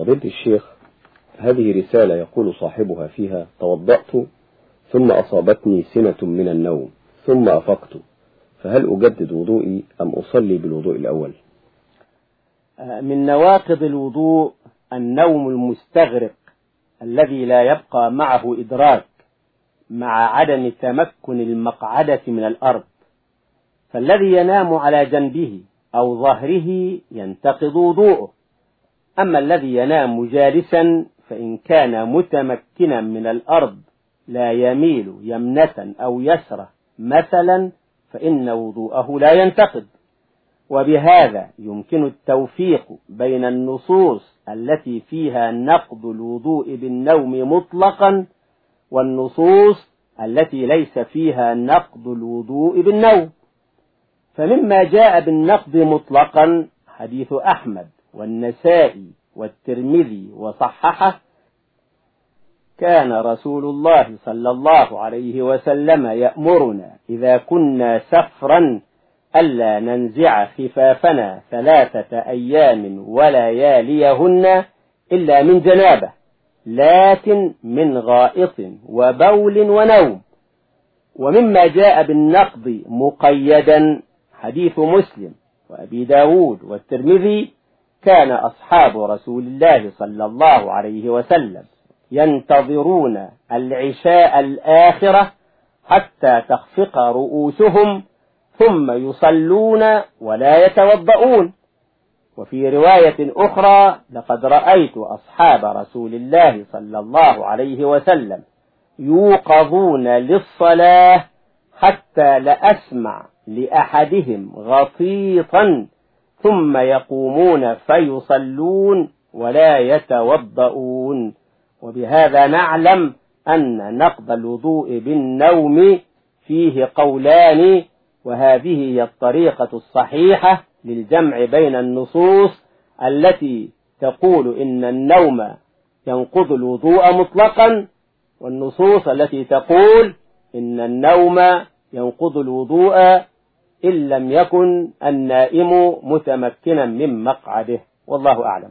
فضيلة الشيخ هذه رسالة يقول صاحبها فيها توضأت ثم أصابتني سنة من النوم ثم أفقت فهل أجدد وضوئي أم أصلي بالوضوء الأول؟ من نواقض الوضوء النوم المستغرق الذي لا يبقى معه إدراك مع عدم تمكن المقعدة من الأرض فالذي ينام على جنبه أو ظهره ينتقض وضوءه. أما الذي ينام جالسا فإن كان متمكنا من الأرض لا يميل يمنة أو يسرة مثلا فإن وضوءه لا ينتقد. وبهذا يمكن التوفيق بين النصوص التي فيها نقض الوضوء بالنوم مطلقا والنصوص التي ليس فيها نقض الوضوء بالنوم. فمما جاء بالنقض مطلقا حديث أحمد. والنسائي والترمذي وصححه كان رسول الله صلى الله عليه وسلم يأمرنا إذا كنا سفرا ألا ننزع خفافنا ثلاثة أيام ولياليهن إلا من جنابة لكن من غائط وبول ونوم. ومما جاء بالنقض مقيدا حديث مسلم وأبي داود والترمذي كان أصحاب رسول الله صلى الله عليه وسلم ينتظرون العشاء الآخرة حتى تخفق رؤوسهم ثم يصلون ولا يتوضؤون. وفي رواية أخرى لقد رأيت أصحاب رسول الله صلى الله عليه وسلم يوقظون للصلاة حتى لأسمع لأحدهم غطيطا ثم يقومون فيصلون ولا يتوضؤون. وبهذا نعلم أن نقض الوضوء بالنوم فيه قولان وهذه هي الطريقة الصحيحة للجمع بين النصوص التي تقول إن النوم ينقض الوضوء مطلقا والنصوص التي تقول إن النوم ينقض الوضوء إن لم يكن النائم متمكنا من مقعده والله أعلم.